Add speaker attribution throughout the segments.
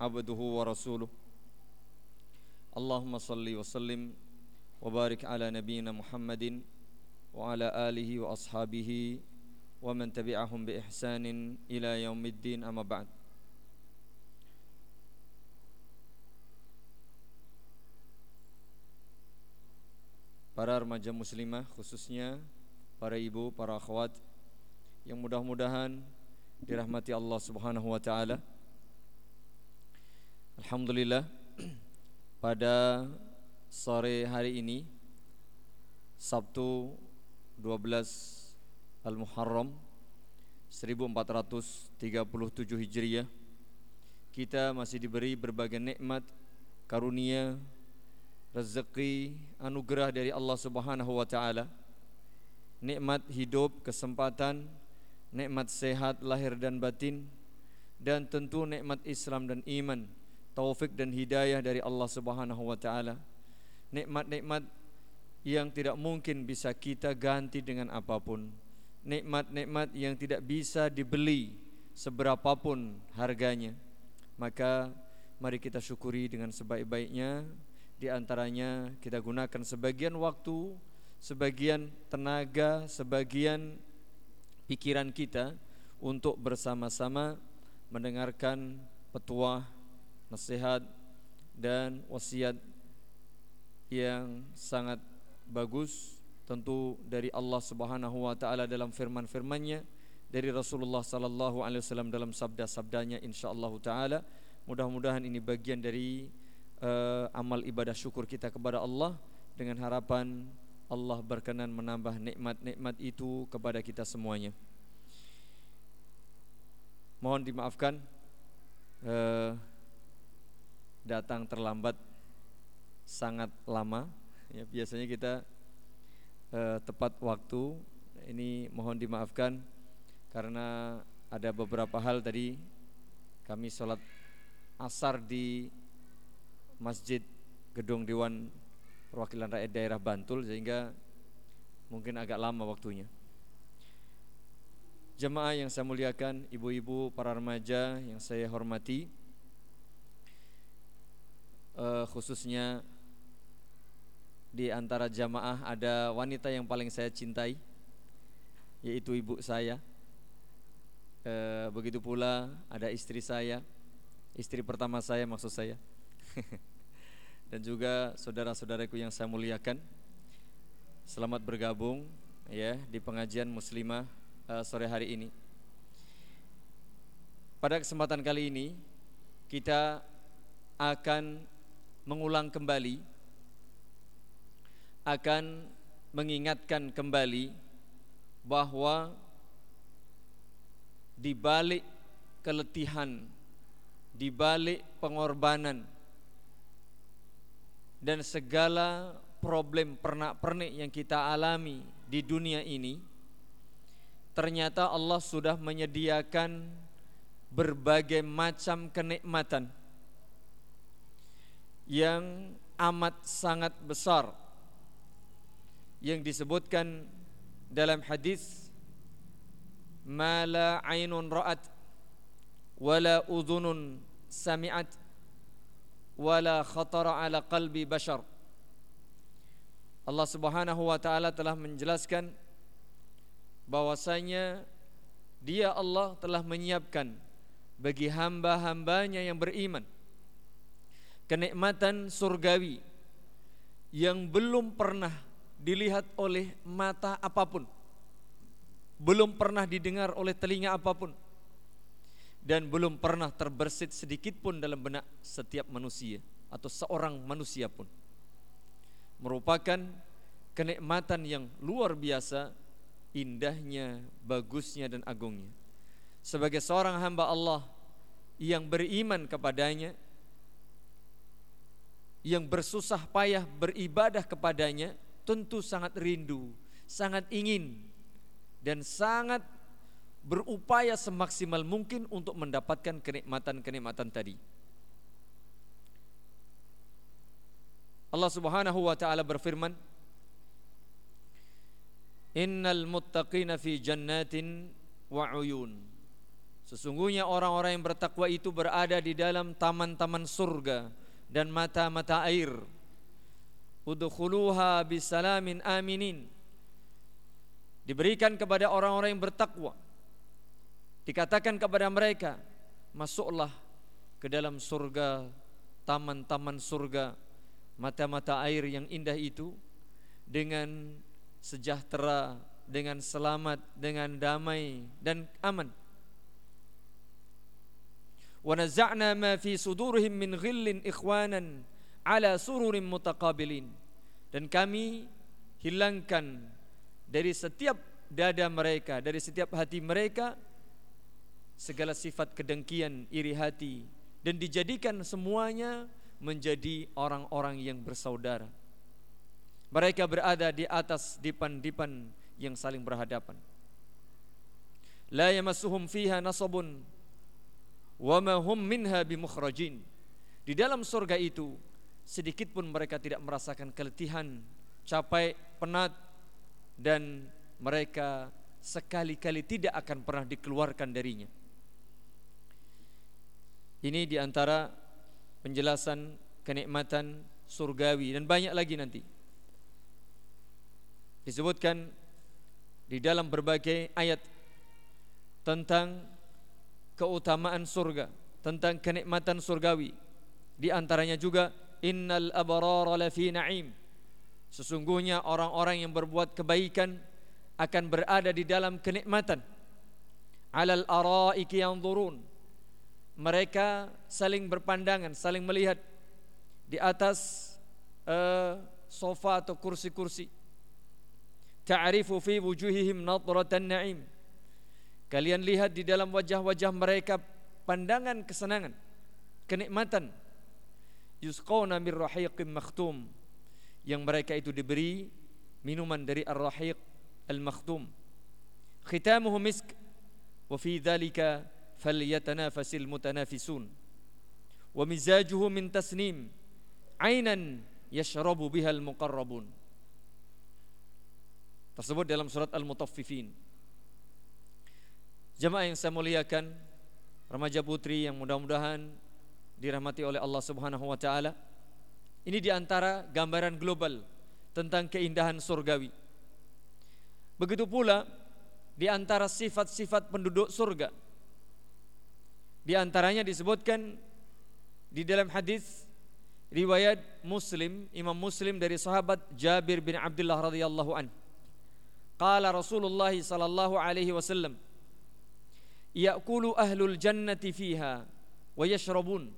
Speaker 1: عبده ورسوله اللهم صل وسلم وبارك على نبينا محمد وعلى آله وأصحابه ومن تبعهم بإحسان إلى يوم الدين أما بعد Para remaja muslimah khususnya para ibu, para akhwat yang mudah-mudahan dirahmati Allah Subhanahu wa taala. Alhamdulillah pada sore hari ini Sabtu 12 Al-Muharram 1437 Hijriah kita masih diberi berbagai nikmat karunia rezeki anugerah dari Allah Subhanahu wa taala. Nikmat hidup kesempatan nikmat sehat lahir dan batin dan tentu nikmat Islam dan iman taufik dan hidayah dari Allah Subhanahu wa taala. Nikmat-nikmat yang tidak mungkin bisa kita ganti dengan apa pun. Nikmat-nikmat yang tidak bisa dibeli seberapapun harganya. Maka mari kita syukuri dengan sebaik-baiknya. Di antaranya kita gunakan sebagian waktu, sebagian tenaga, sebagian pikiran kita untuk bersama-sama mendengarkan petuah nasihat dan wasiat yang sangat bagus tentu dari Allah Subhanahu wa taala dalam firman-firmannya dari Rasulullah sallallahu alaihi wasallam dalam sabda-sabdanya insyaallah taala. Mudah-mudahan ini bagian dari uh, amal ibadah syukur kita kepada Allah dengan harapan Allah berkenan menambah nikmat-nikmat itu kepada kita semuanya. Mohon dimaafkan uh, datang terlambat sangat lama. Ya biasanya kita eh, tepat waktu. Ini mohon dimaafkan karena ada beberapa hal tadi. Kami sholat asar di masjid gedung Dewan Perwakilan Rakyat Daerah Bantul sehingga mungkin agak lama waktunya. Jemaah yang saya muliakan, ibu-ibu, para remaja yang saya hormati uh, khususnya di antara jamaah ada wanita yang paling saya cintai yaitu ibu saya. E, begitu pula ada istri saya. Istri pertama saya maksud saya. Dan juga saudara-saudaraku yang saya muliakan. Selamat bergabung ya di pengajian muslimah e, sore hari ini. Pada kesempatan kali ini kita akan mengulang kembali akan mengingatkan kembali bahwa di balik keletihan, di balik pengorbanan dan segala problem pernak-pernik yang kita alami di dunia ini ternyata Allah sudah menyediakan berbagai macam kenikmatan yang amat sangat besar yang disebutkan dalam hadis mala ainun ra'at wala udhunun sami'at wala khatara ala qalbi bashar. Allah Subhanahu wa taala telah menjelaskan bahwasanya dia Allah telah menyiapkan bagi hamba-hambanya yang beriman kenikmatan surgawi yang belum pernah dilihat oleh mata apa pun, belum pernah didengar oleh telinga apa pun, dan belum pernah terbersit sedikit pun dalam benak setiap manusia atau seorang manusia pun. Merupakan kenikmatan yang luar biasa, indahnya, bagusnya dan agungnya. Sebagai seorang hamba Allah yang beriman kepadanya, yang bersusah payah beribadah kepadanya tentu sangat rindu, sangat ingin dan sangat berupaya semaksimal mungkin untuk mendapatkan kenikmatan-kenikmatan tadi. Allah Subhanahu wa taala berfirman, Innal muttaqina fi jannatin wa uyun. Sesungguhnya orang-orang yang bertakwa itu berada di dalam taman-taman surga dan mata-mata air. Udkhuluha bisalamin aminin. Diberikan kepada orang-orang yang bertakwa. Dikatakan kepada mereka, masuklah ke dalam surga, taman-taman surga, mata-mata air yang indah itu dengan sejahtera, dengan selamat, dengan damai dan aman. Naza'na ma fi sudurihim min ghillin ikhwanan ala sururin mutaqabilin. Dan kami hilangkan dari setiap dada mereka, dari setiap hati mereka segala sifat kedengkian, iri hati dan dijadikan semuanya menjadi orang-orang yang bersaudara. Mereka berada di atas dipan-dipan yang saling berhadapan. La yamassuhum fiha nasabun wa ma hum minha bimukhrajin. Di dalam surga itu sedikit pun mereka tidak merasakan keletihan, capek, penat dan mereka sekali-kali tidak akan pernah dikeluarkan darinya. Ini di antara penjelasan kenikmatan surgawi dan banyak lagi nanti disebutkan di dalam berbagai ayat tentang keutamaan surga, tentang kenikmatan surgawi. Di antaranya juga innal abrara lafi na'im. Sesungguhnya orang-orang yang berbuat kebaikan akan berada di dalam kenikmatan. Alal araiki yanzurun. Mereka saling berpandangan, saling melihat di atas uh, sofa atau kursi-kursi ta'rifu fi wujuhihim nadratan na'im kalian lihat di dalam wajah-wajah mereka pandangan kesenangan kenikmatan. Yusqawna mir rahiqim makhtum. Yang mereka itu diberi minuman dari ar-rahiq al-makhtum. Khitamuhu misk. Wa fi dhalika falyatanafasil mutanafisun. Wa mizajuhu min tasnim. Ainan yashrabu biha al-muqarrabun tersebut dalam surat Al-Mutaffifin. Jemaah yang saya muliakan, remaja putri yang mudah-mudahan dirahmati oleh Allah Subhanahu wa taala. Ini di antara gambaran global tentang keindahan surgawi. Begitu pula di antara sifat-sifat penduduk surga. Di antaranya disebutkan di dalam hadis riwayat Muslim, Imam Muslim dari sahabat Jabir bin Abdullah radhiyallahu anhu Qala Rasulullah sallallahu alaihi wasallam Ya'kulu ahlul jannati fiha wa yashrabun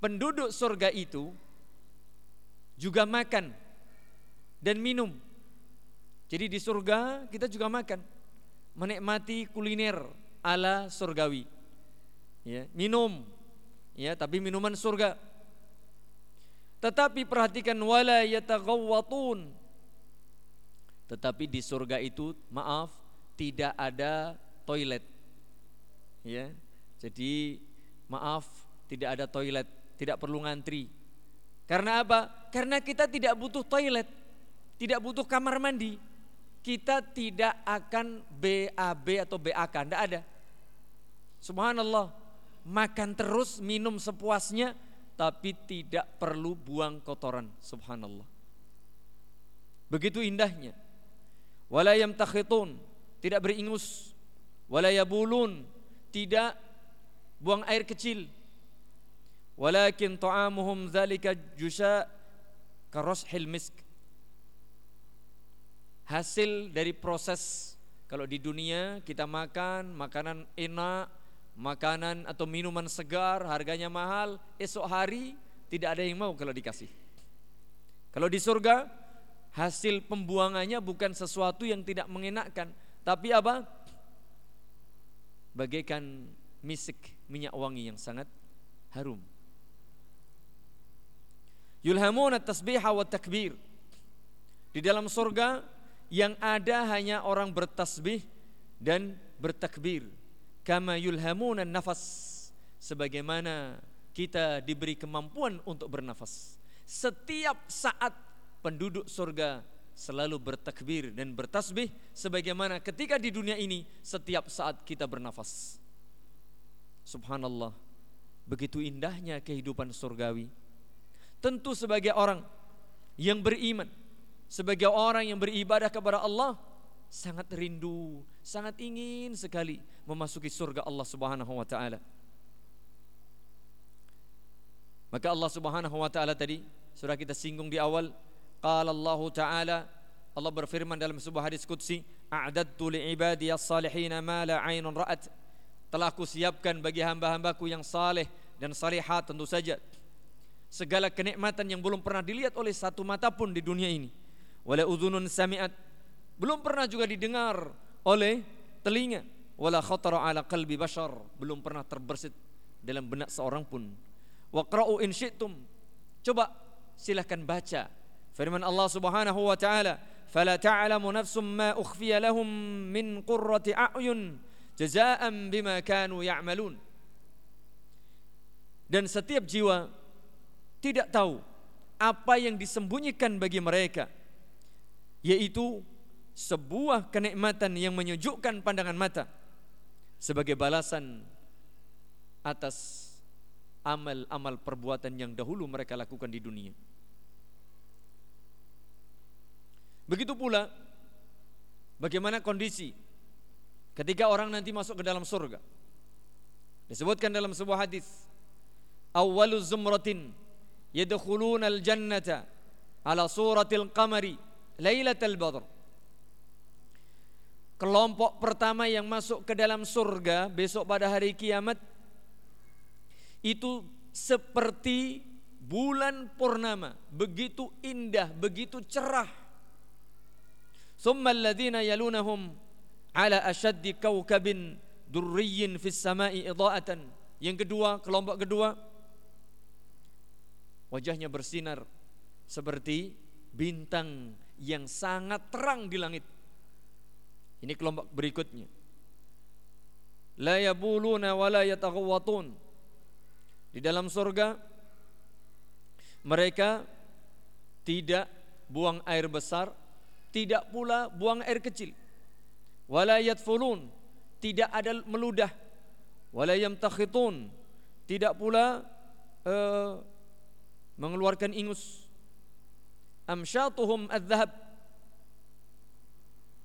Speaker 1: Penduduk surga itu juga makan dan minum. Jadi di surga kita juga makan, menikmati kuliner ala surgawi. Ya, minum. Ya, tapi minuman surga. Tetapi perhatikan wala yataghawwatun tetapi di surga itu maaf tidak ada toilet. Ya. Jadi maaf tidak ada toilet, tidak perlu ngantri. Karena apa? Karena kita tidak butuh toilet, tidak butuh kamar mandi. Kita tidak akan BAB atau BAK, tidak ada. Subhanallah, makan terus, minum sepuasnya, tapi tidak perlu buang kotoran. Subhanallah. Begitu indahnya wala yamtakhitun tidak beringus wala yabulun. Tidak buang air kecil. Walakin ta'amuhum zalika jusha karashil misk. Hasil dari proses kalau di dunia kita makan makanan enak makanan atau minuman segar harganya mahal esok hari tidak ada yang mau kalau dikasih. Kalau di surga hasil pembuangannya bukan sesuatu yang tidak mengenakkan, tapi apa? Bagaikan misik minyak wangi yang sangat harum. Yulhamuna tasbiha wa takbir. Di dalam surga yang ada hanya orang bertasbih dan bertakbir. Kama yulhamuna nafas. Sebagaimana kita diberi kemampuan untuk bernafas. Setiap saat penduduk surga selalu bertakbir dan bertasbih sebagaimana ketika di dunia ini setiap saat kita bernafas. Subhanallah, begitu indahnya kehidupan surgawi. Tentu sebagai orang yang beriman, sebagai orang yang beribadah kepada Allah, sangat rindu, sangat ingin sekali memasuki surga Allah Subhanahu wa taala. Maka Allah Subhanahu wa taala tadi sudah kita singgung di awal Qala Allah Ta'ala Allah berfirman dalam sebuah hadis qudsi a'dadtu li'ibadi as-salihin ma la 'ainun ra'at. Telah aku siapkan bagi hamba-hambaku yang saleh dan salihat tentu saja. Segala kenikmatan yang belum pernah dilihat oleh satu mata pun di dunia ini. Wala udhunun sami'at. Belum pernah juga didengar oleh telinga. Wala khatara ala qalbi bashar. Belum pernah terbersit dalam benak seorang pun. Waqra'u in syi'tum. Coba silahkan baca Firman Allah Subhanahu wa taala, "Fala ta'lamu nafsum ma ukhfiya lahum min qurrati a'yun jazaa'an bima kanu ya'malun." Dan setiap jiwa tidak tahu apa yang disembunyikan bagi mereka yaitu sebuah kenikmatan yang menyejukkan pandangan mata sebagai balasan atas amal-amal perbuatan yang dahulu mereka lakukan di dunia. Begitu pula bagaimana kondisi ketika orang nanti masuk ke dalam surga. Disebutkan dalam sebuah hadis, "Awwalu zumratin yadkhuluna al-jannata ala suratil qamari lailatal badr." Kelompok pertama yang masuk ke dalam surga besok pada hari kiamat itu seperti bulan purnama, begitu indah, begitu cerah Thumma alladhina yalunahum ala ashaddi kawkabin durriyin fis sama'i idha'atan. Yang kedua, kelompok kedua wajahnya bersinar seperti bintang yang sangat terang di langit. Ini kelompok berikutnya. La yabuluna wa la yataghawwatun. Di dalam surga mereka tidak buang air besar tidak pula buang air kecil. Wala yadfulun, tidak ada meludah. Wala yamtakhitun, tidak pula uh, mengeluarkan ingus. Amsyatuhum adzhab.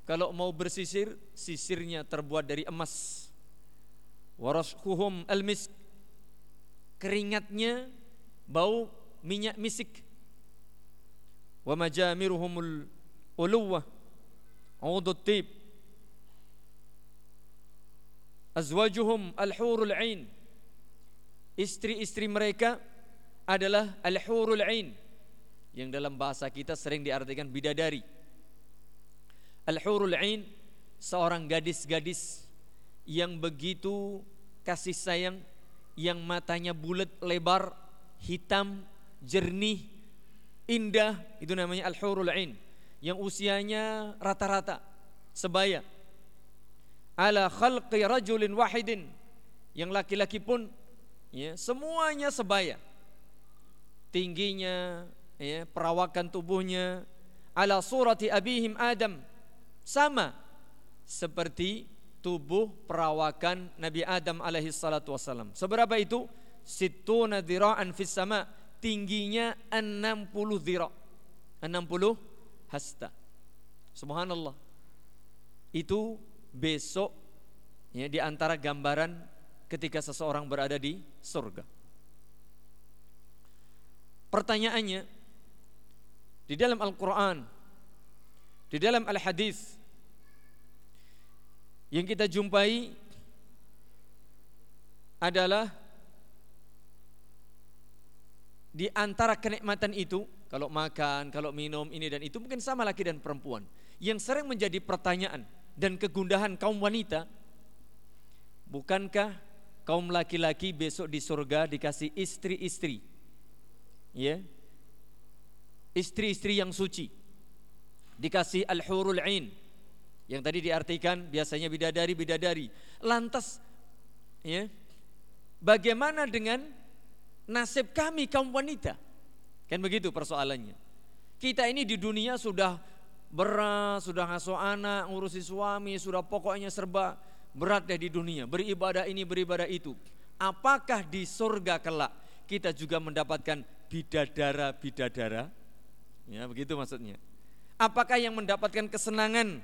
Speaker 1: Kalau mau bersisir, sisirnya terbuat dari emas. Waraskuhum almisk. Keringatnya bau minyak misik. Wa majamiruhumul uluwah udud tib. Azwajuhum al-hurul ain. Istri-istri mereka adalah al-hurul ain yang dalam bahasa kita sering diartikan bidadari. Al-hurul ain seorang gadis-gadis yang begitu kasih sayang yang matanya bulat lebar hitam jernih indah itu namanya al-hurul ain yang usianya rata-rata sebaya ala khalqi rajulin wahidin yang laki-laki pun ya semuanya sebaya tingginya ya perawakan tubuhnya ala surati abihim Adam sama seperti tubuh perawakan Nabi Adam alaihi salatu wasalam. Seberapa itu? Situna dhira'an fis sama. Tingginya 60 dhira'. 60 hasta. Subhanallah. Itu besok ya di antara gambaran ketika seseorang berada di surga. Pertanyaannya di dalam Al-Qur'an di dalam Al-Hadis yang kita jumpai adalah di antara kenikmatan itu kalau makan, kalau minum ini dan itu mungkin sama laki dan perempuan. Yang sering menjadi pertanyaan dan kegundahan kaum wanita, bukankah kaum laki-laki besok di surga dikasih istri-istri? Ya. istri-istri yang suci. Dikasih al-hurul ain yang tadi diartikan biasanya bidadari-bidadari. Lantas ya, bagaimana dengan nasib kami kaum wanita? Kan begitu persoalannya. Kita ini di dunia sudah berat, sudah ngasuh anak, ngurusi suami, sudah pokoknya serba berat deh di dunia. Beribadah ini, beribadah itu. Apakah di surga kelak kita juga mendapatkan bidadara-bidadara? Ya, begitu maksudnya. Apakah yang mendapatkan kesenangan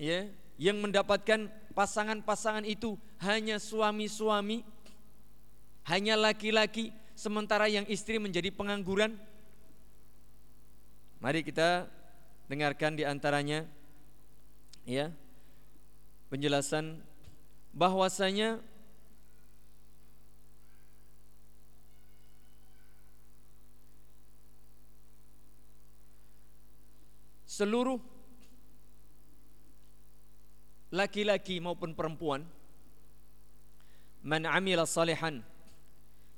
Speaker 1: ya, yang mendapatkan pasangan-pasangan itu hanya suami-suami, hanya laki-laki, sementara yang istri menjadi pengangguran? Mari kita dengarkan di antaranya ya penjelasan bahwasanya seluruh laki-laki maupun perempuan man amila salihan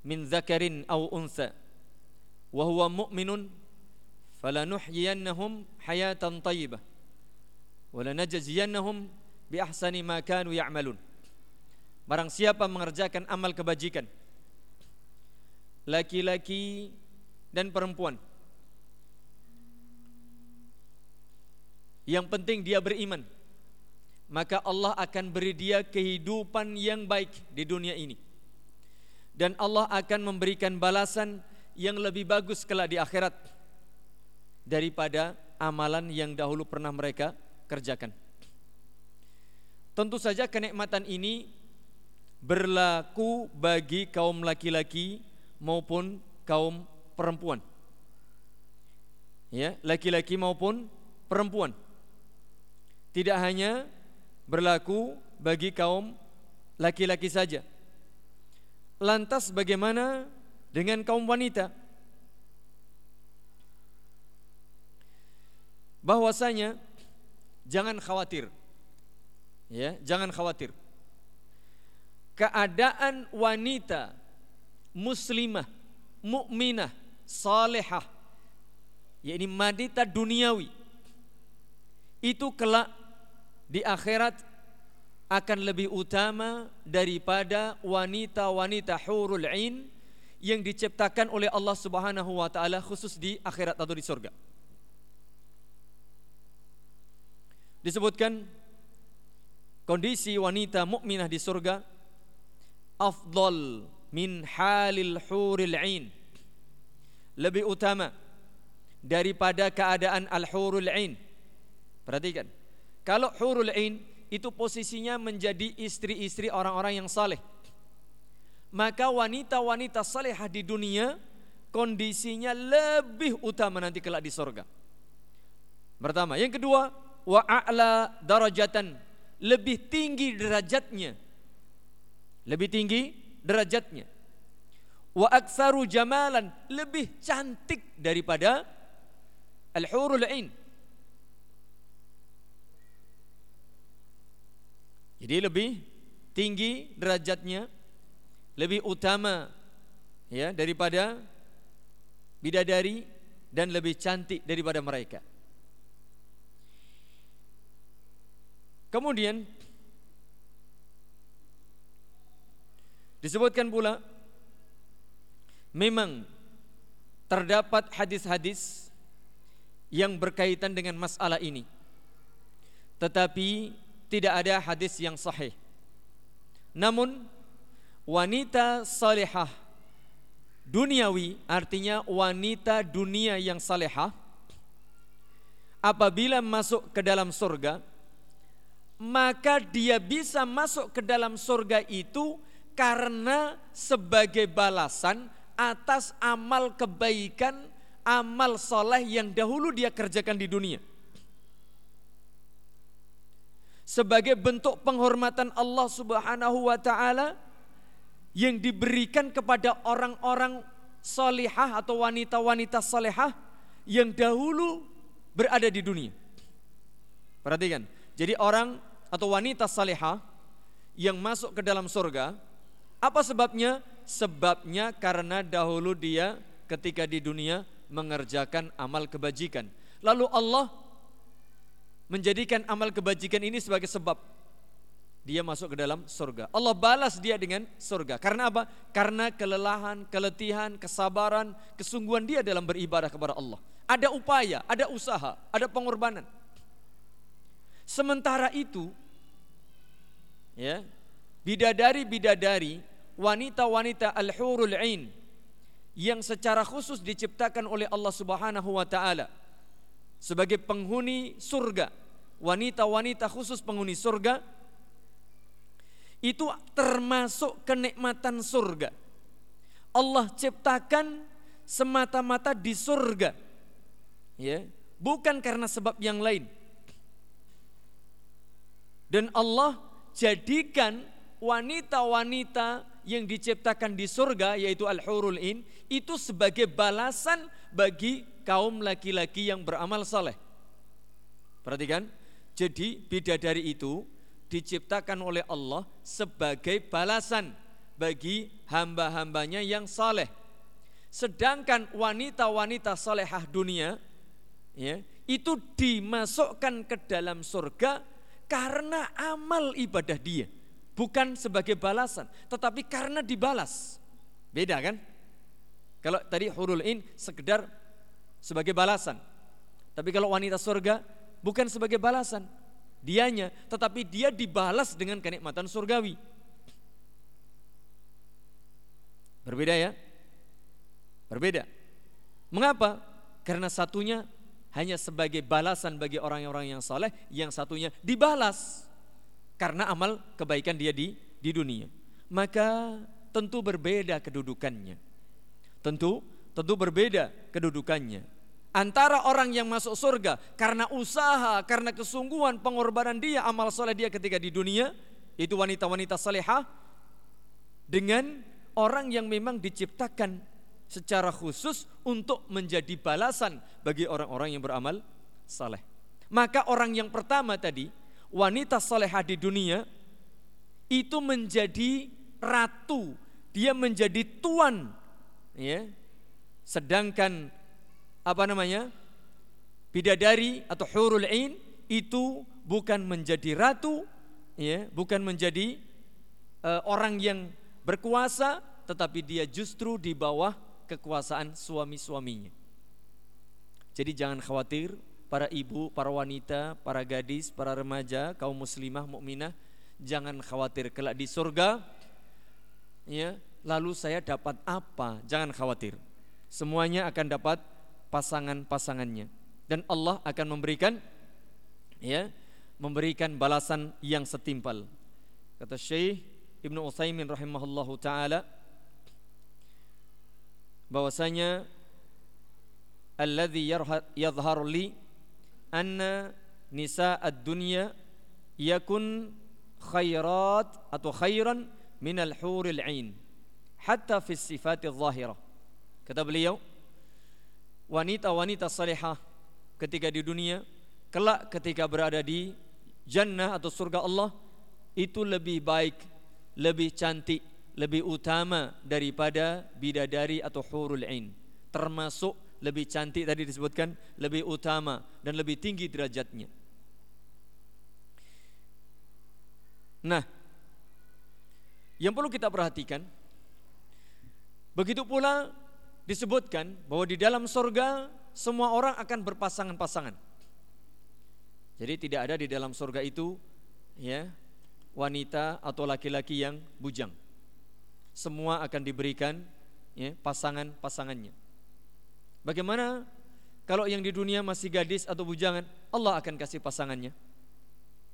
Speaker 1: min dzakarin aw untha wa huwa mu'minun falanuhyiyannahum hayatan thayyibah wa lanajziyannahum bi ahsani ma kanu ya'malun barang siapa mengerjakan amal kebajikan laki-laki dan perempuan Yang penting dia beriman. Maka Allah akan beri dia kehidupan yang baik di dunia ini. Dan Allah akan memberikan balasan yang lebih bagus kelak di akhirat daripada amalan yang dahulu pernah mereka kerjakan. Tentu saja kenikmatan ini berlaku bagi kaum laki-laki maupun kaum perempuan. Ya, laki-laki maupun perempuan tidak hanya berlaku bagi kaum laki-laki saja. Lantas bagaimana dengan kaum wanita? Bahwasanya jangan khawatir. Ya, jangan khawatir. Keadaan wanita muslimah, mukminah, salihah, yakni wanita duniawi itu kelak di akhirat akan lebih utama daripada wanita-wanita hurul ain yang diciptakan oleh Allah Subhanahu wa taala khusus di akhirat atau di surga. Disebutkan kondisi wanita mukminah di surga afdal min halil huril ain. Lebih utama daripada keadaan al hurul ain. Perhatikan kalau hurul ain itu posisinya menjadi istri-istri orang-orang yang saleh. Maka wanita-wanita salehah di dunia kondisinya lebih utama nanti kelak di sorga. Pertama, yang kedua, wa a'la darajatan, lebih tinggi derajatnya. Lebih tinggi derajatnya. Wa aktsaru jamalan, lebih cantik daripada al-hurul ain Jadi lebih tinggi derajatnya, lebih utama ya daripada bidadari dan lebih cantik daripada mereka. Kemudian disebutkan pula memang terdapat hadis-hadis yang berkaitan dengan masalah ini. Tetapi tidak ada hadis yang sahih. Namun wanita salihah duniawi artinya wanita dunia yang salihah apabila masuk ke dalam surga maka dia bisa masuk ke dalam surga itu karena sebagai balasan atas amal kebaikan amal soleh yang dahulu dia kerjakan di dunia sebagai bentuk penghormatan Allah Subhanahu wa taala yang diberikan kepada orang-orang salihah atau wanita-wanita salihah yang dahulu berada di dunia. Perhatikan, jadi orang atau wanita salihah yang masuk ke dalam surga, apa sebabnya? Sebabnya karena dahulu dia ketika di dunia mengerjakan amal kebajikan. Lalu Allah menjadikan amal kebajikan ini sebagai sebab dia masuk ke dalam surga. Allah balas dia dengan surga. Karena apa? Karena kelelahan, keletihan, kesabaran, kesungguhan dia dalam beribadah kepada Allah. Ada upaya, ada usaha, ada pengorbanan. Sementara itu, ya, bidadari-bidadari, wanita-wanita al-hurul ain yang secara khusus diciptakan oleh Allah Subhanahu wa taala sebagai penghuni surga, wanita-wanita khusus penghuni surga itu termasuk kenikmatan surga. Allah ciptakan semata-mata di surga. Ya, bukan karena sebab yang lain. Dan Allah jadikan wanita-wanita yang diciptakan di surga yaitu al-hurul in itu sebagai balasan bagi kaum laki-laki yang beramal saleh. Perhatikan, jadi bidadari itu diciptakan oleh Allah sebagai balasan bagi hamba-hambanya yang saleh. Sedangkan wanita-wanita salehah dunia ya, itu dimasukkan ke dalam surga karena amal ibadah dia bukan sebagai balasan, tetapi karena dibalas. Beda kan? Kalau tadi hurul in sekedar sebagai balasan. Tapi kalau wanita surga bukan sebagai balasan. Dianya, tetapi dia dibalas dengan kenikmatan surgawi. Berbeda ya? Berbeda. Mengapa? Karena satunya hanya sebagai balasan bagi orang-orang yang saleh, yang satunya dibalas karena amal kebaikan dia di di dunia. Maka tentu berbeda kedudukannya. Tentu tentu berbeda kedudukannya. Antara orang yang masuk surga karena usaha, karena kesungguhan, pengorbanan dia, amal soleh dia ketika di dunia, itu wanita-wanita salehah, dengan orang yang memang diciptakan secara khusus untuk menjadi balasan bagi orang-orang yang beramal saleh. Maka orang yang pertama tadi wanita solehah di dunia itu menjadi ratu, dia menjadi tuan, ya. Sedangkan apa namanya? bidadari atau hurul ain itu bukan menjadi ratu, ya, bukan menjadi uh, orang yang berkuasa, tetapi dia justru di bawah kekuasaan suami-suaminya. Jadi jangan khawatir para ibu, para wanita, para gadis, para remaja, kaum muslimah, mukminah, jangan khawatir kelak di surga. Ya, lalu saya dapat apa? Jangan khawatir. Semuanya akan dapat pasangan-pasangannya dan Allah akan memberikan ya, memberikan balasan yang setimpal. Kata Syekh Ibnu Utsaimin rahimahullahu taala bahwasanya alladzi yadhharu li anna nisa ad-dunya yakun khairat atau khairan min al-huril ain hatta fi sifati zahirah kata beliau wanita-wanita salihah ketika di dunia kelak ketika berada di jannah atau surga Allah itu lebih baik lebih cantik lebih utama daripada bidadari atau hurul ain termasuk lebih cantik tadi disebutkan, lebih utama dan lebih tinggi derajatnya. Nah, yang perlu kita perhatikan, begitu pula disebutkan bahwa di dalam sorga semua orang akan berpasangan-pasangan. Jadi tidak ada di dalam sorga itu ya wanita atau laki-laki yang bujang. Semua akan diberikan ya pasangan-pasangannya. Bagaimana kalau yang di dunia masih gadis atau bujangan, Allah akan kasih pasangannya.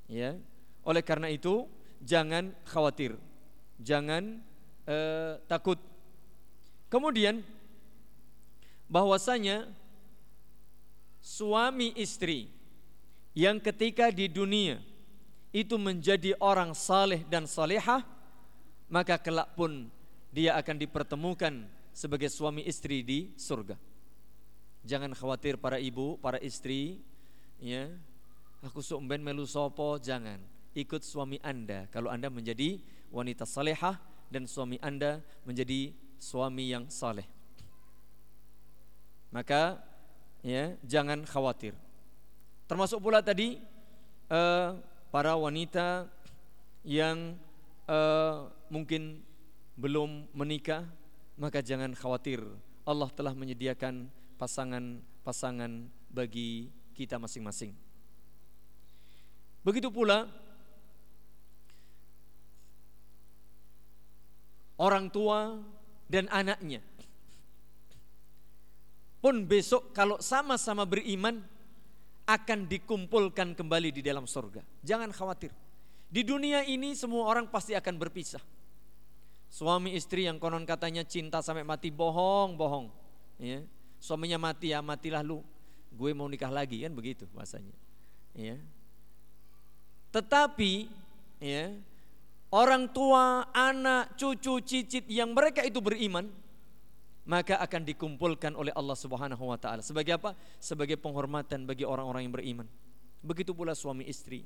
Speaker 1: Ya. Oleh karena itu, jangan khawatir. Jangan uh, takut. Kemudian bahwasanya suami istri yang ketika di dunia itu menjadi orang saleh dan salehah, maka kelak pun dia akan dipertemukan sebagai suami istri di surga. Jangan khawatir para ibu, para istri, ya. Aku sumben melu sopo, jangan. Ikut suami Anda kalau Anda menjadi wanita salehah dan suami Anda menjadi suami yang saleh. Maka ya jangan khawatir. Termasuk pula tadi uh, para wanita yang uh, mungkin belum menikah, maka jangan khawatir. Allah telah menyediakan pasangan-pasangan bagi kita masing-masing. Begitu pula orang tua dan anaknya pun besok kalau sama-sama beriman akan dikumpulkan kembali di dalam surga. Jangan khawatir. Di dunia ini semua orang pasti akan berpisah. Suami istri yang konon katanya cinta sampai mati bohong, bohong. Ya. Suaminya mati ya, matilah lu. Gue mau nikah lagi kan begitu bahasanya. Ya. Tetapi ya, orang tua, anak, cucu, cicit yang mereka itu beriman, maka akan dikumpulkan oleh Allah Subhanahu wa taala. Sebagai apa? Sebagai penghormatan bagi orang-orang yang beriman. Begitu pula suami istri.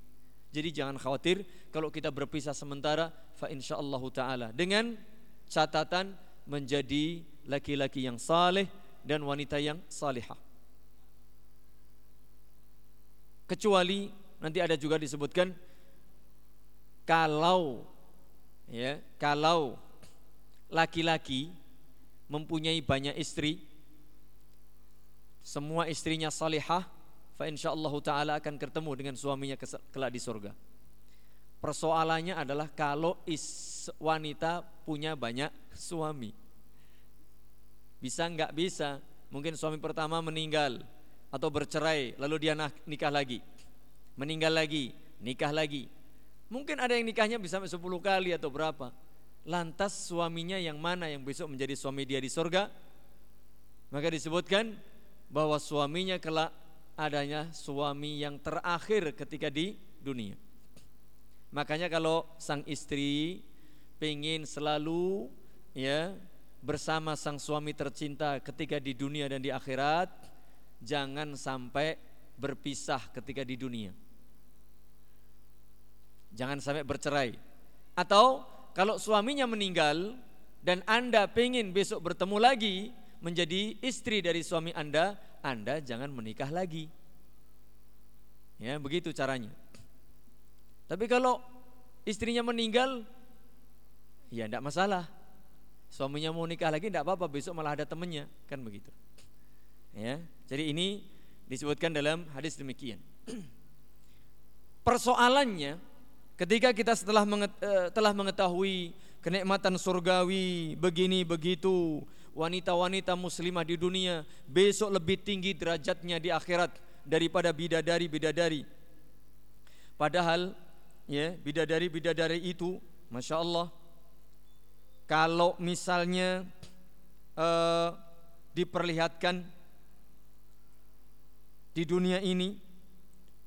Speaker 1: Jadi jangan khawatir kalau kita berpisah sementara fa insyaallah taala dengan catatan menjadi laki-laki yang saleh dan wanita yang salihah. Kecuali nanti ada juga disebutkan kalau ya, kalau laki-laki mempunyai banyak istri. Semua istrinya salihah fa insyaallah taala akan ketemu dengan suaminya kelak di surga. Persoalannya adalah kalau is, wanita punya banyak suami. Bisa nggak bisa? Mungkin suami pertama meninggal atau bercerai lalu dia nikah lagi. Meninggal lagi nikah lagi. Mungkin ada yang nikahnya bisa 10 kali atau berapa lantas suaminya yang mana yang besok menjadi suami dia di sorga? Maka disebutkan bahwa suaminya kelak adanya suami yang terakhir ketika di dunia. Makanya kalau sang istri pengen selalu ya bersama sang suami tercinta ketika di dunia dan di akhirat jangan sampai berpisah ketika di dunia. Jangan sampai bercerai. Atau kalau suaminya meninggal dan Anda pengen besok bertemu lagi menjadi istri dari suami Anda, Anda jangan menikah lagi. Ya, begitu caranya. Tapi kalau istrinya meninggal, ya tidak masalah. Suaminya mau nikah lagi tidak apa-apa, besok malah ada temannya, kan begitu. Ya, jadi ini disebutkan dalam hadis demikian. Persoalannya Ketika kita setelah eh, telah mengetahui kenikmatan surgawi begini begitu, wanita-wanita muslimah di dunia besok lebih tinggi derajatnya di akhirat daripada bidadari-bidadari. Padahal ya bidadari-bidadari itu, masya Allah, kalau misalnya uh, diperlihatkan di dunia ini,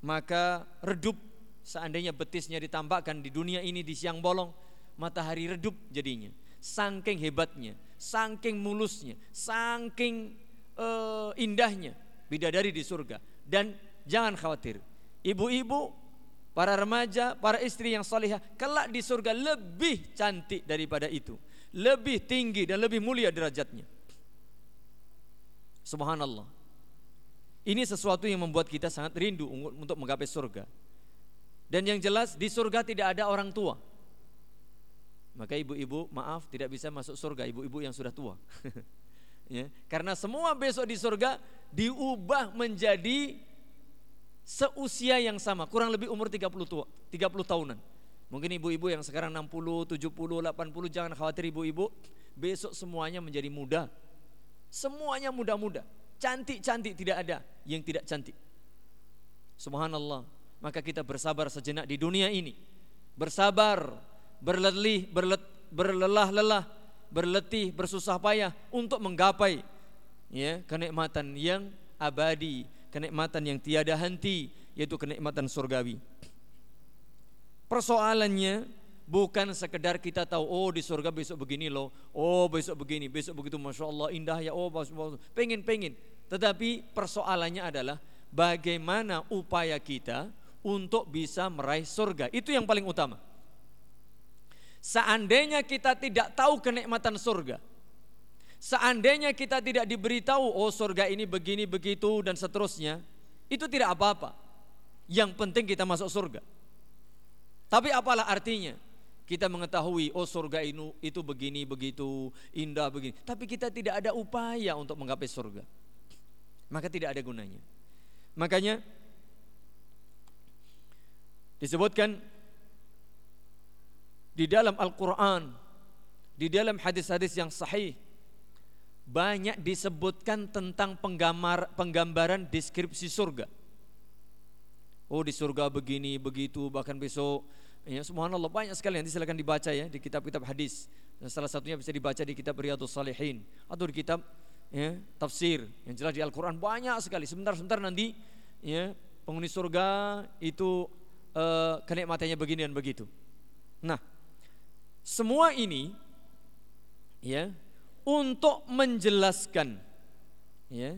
Speaker 1: maka redup Seandainya betisnya ditambahkan di dunia ini di siang bolong, matahari redup jadinya. Saking hebatnya, saking mulusnya, saking uh, indahnya bidadari di surga. Dan jangan khawatir, ibu-ibu, para remaja, para istri yang salihah, kelak di surga lebih cantik daripada itu, lebih tinggi dan lebih mulia derajatnya. Subhanallah. Ini sesuatu yang membuat kita sangat rindu untuk menggapai surga. Dan yang jelas di surga tidak ada orang tua. Maka ibu-ibu maaf tidak bisa masuk surga ibu-ibu yang sudah tua. ya, karena semua besok di surga diubah menjadi seusia yang sama, kurang lebih umur 30 tua, 30 tahunan. Mungkin ibu-ibu yang sekarang 60, 70, 80 jangan khawatir ibu-ibu, besok semuanya menjadi muda. Semuanya muda-muda. Cantik-cantik tidak ada yang tidak cantik. Subhanallah maka kita bersabar sejenak di dunia ini. Bersabar, berletih, berlet, berlelah-lelah, berletih, bersusah payah untuk menggapai ya kenikmatan yang abadi, kenikmatan yang tiada henti, yaitu kenikmatan surgawi. Persoalannya bukan sekedar kita tahu oh di surga besok begini loh, oh besok begini, besok begitu, masya Allah indah ya, oh pengen pengen. Tetapi persoalannya adalah bagaimana upaya kita untuk bisa meraih surga. Itu yang paling utama. Seandainya kita tidak tahu kenikmatan surga, Seandainya kita tidak diberitahu, oh surga ini begini, begitu, dan seterusnya, itu tidak apa-apa. Yang penting kita masuk surga. Tapi apalah artinya? Kita mengetahui, oh surga ini itu begini, begitu, indah begini. Tapi kita tidak ada upaya untuk menggapai surga. Maka tidak ada gunanya. Makanya disebutkan di dalam Al-Quran, di dalam hadis-hadis yang sahih, banyak disebutkan tentang penggambar, penggambaran deskripsi surga. Oh di surga begini, begitu, bahkan besok ya subhanallah banyak sekali nanti silakan dibaca ya di kitab-kitab hadis. Dan salah satunya bisa dibaca di kitab Riyadhus Salihin atau di kitab ya, tafsir yang jelas di Al-Qur'an banyak sekali. Sebentar-sebentar nanti ya penghuni surga itu uh, kenikmatannya begini dan begitu. Nah, semua ini ya untuk menjelaskan ya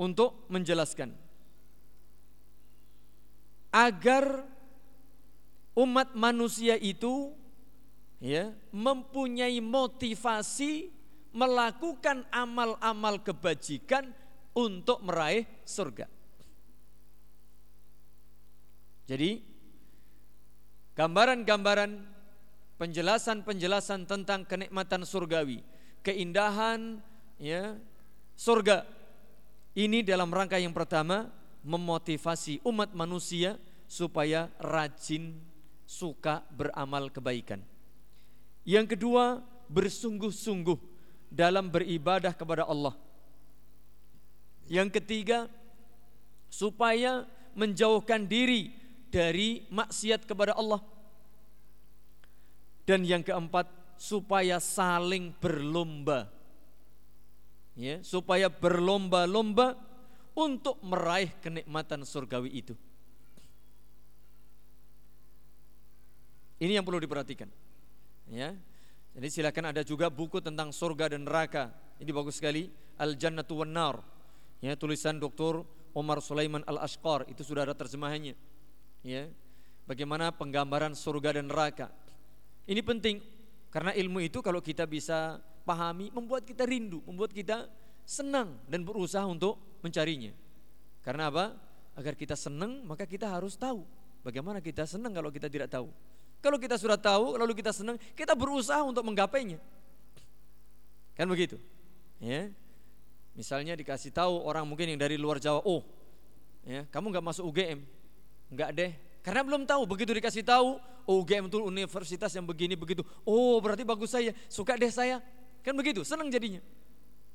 Speaker 1: untuk menjelaskan agar umat manusia itu ya mempunyai motivasi melakukan amal-amal kebajikan untuk meraih surga. Jadi gambaran-gambaran penjelasan-penjelasan tentang kenikmatan surgawi, keindahan ya surga. Ini dalam rangka yang pertama memotivasi umat manusia supaya rajin suka beramal kebaikan. Yang kedua, bersungguh-sungguh dalam beribadah kepada Allah. Yang ketiga, supaya menjauhkan diri dari maksiat kepada Allah dan yang keempat, supaya saling berlomba. Ya, supaya berlomba-lomba untuk meraih kenikmatan surgawi itu. Ini yang perlu diperhatikan. Ya. Jadi silakan ada juga buku tentang surga dan neraka. Ini bagus sekali. Al Jannatu wan Nar. Ya, tulisan Dr. Omar Sulaiman Al Ashqar itu sudah ada terjemahannya. Ya. Bagaimana penggambaran surga dan neraka. Ini penting karena ilmu itu kalau kita bisa pahami membuat kita rindu, membuat kita senang dan berusaha untuk mencarinya. Karena apa? Agar kita senang maka kita harus tahu bagaimana kita senang kalau kita tidak tahu. Kalau kita sudah tahu lalu kita senang, kita berusaha untuk menggapainya. Kan begitu? Ya. Misalnya dikasih tahu orang mungkin yang dari luar Jawa, "Oh, ya, kamu nggak masuk UGM." Enggak deh, karena belum tahu, begitu dikasih tahu, oh UGM itu universitas yang begini begitu. Oh berarti bagus saya, suka deh saya. Kan begitu, senang jadinya.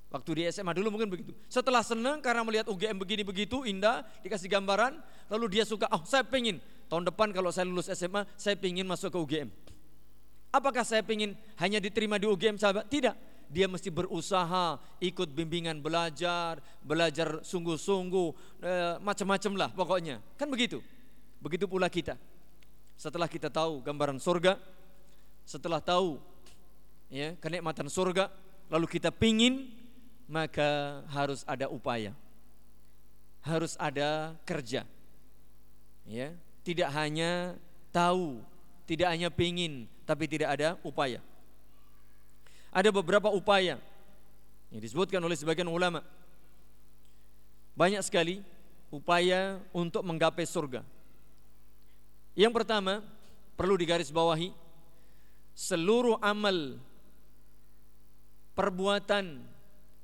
Speaker 1: Waktu di SMA dulu mungkin begitu. Setelah senang karena melihat UGM begini begitu indah, dikasih gambaran, lalu dia suka, oh saya pengen tahun depan kalau saya lulus SMA, saya pengen masuk ke UGM. Apakah saya pengen hanya diterima di UGM sahabat? Tidak. Dia mesti berusaha, ikut bimbingan belajar, belajar sungguh-sungguh, eh, macam-macam lah pokoknya. Kan begitu. Begitu pula kita. Setelah kita tahu gambaran surga, setelah tahu ya kenikmatan surga, lalu kita pingin, maka harus ada upaya. Harus ada kerja. Ya, tidak hanya tahu, tidak hanya pingin, tapi tidak ada upaya. Ada beberapa upaya yang disebutkan oleh sebagian ulama. Banyak sekali upaya untuk menggapai surga. Yang pertama, perlu digarisbawahi seluruh amal perbuatan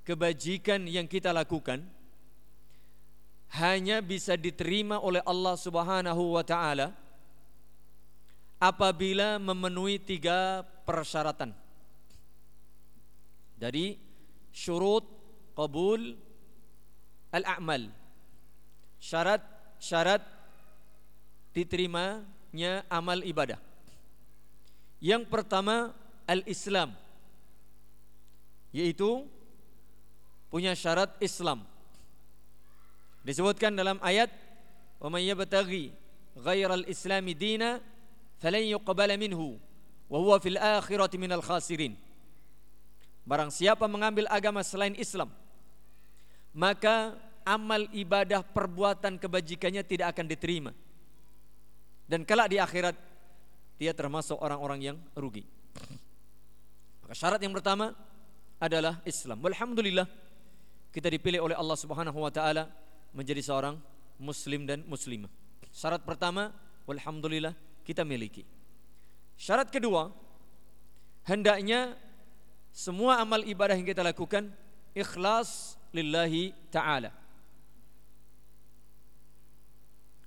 Speaker 1: kebajikan yang kita lakukan hanya bisa diterima oleh Allah Subhanahu wa taala apabila memenuhi tiga persyaratan. Jadi syurut qabul al-a'mal. Syarat-syarat diterimanya amal ibadah. Yang pertama al-Islam yaitu punya syarat Islam. Disebutkan dalam ayat wa may yabtaghi ghairal islami dina falan yuqbala minhu wa huwa fil akhirati minal khasirin. Barang siapa mengambil agama selain Islam maka amal ibadah perbuatan kebajikannya tidak akan diterima dan kelak di akhirat dia termasuk orang-orang yang rugi. Maka syarat yang pertama adalah Islam. Alhamdulillah kita dipilih oleh Allah Subhanahu wa taala menjadi seorang muslim dan muslimah. Syarat pertama, alhamdulillah kita miliki. Syarat kedua, hendaknya semua amal ibadah yang kita lakukan ikhlas lillahi taala.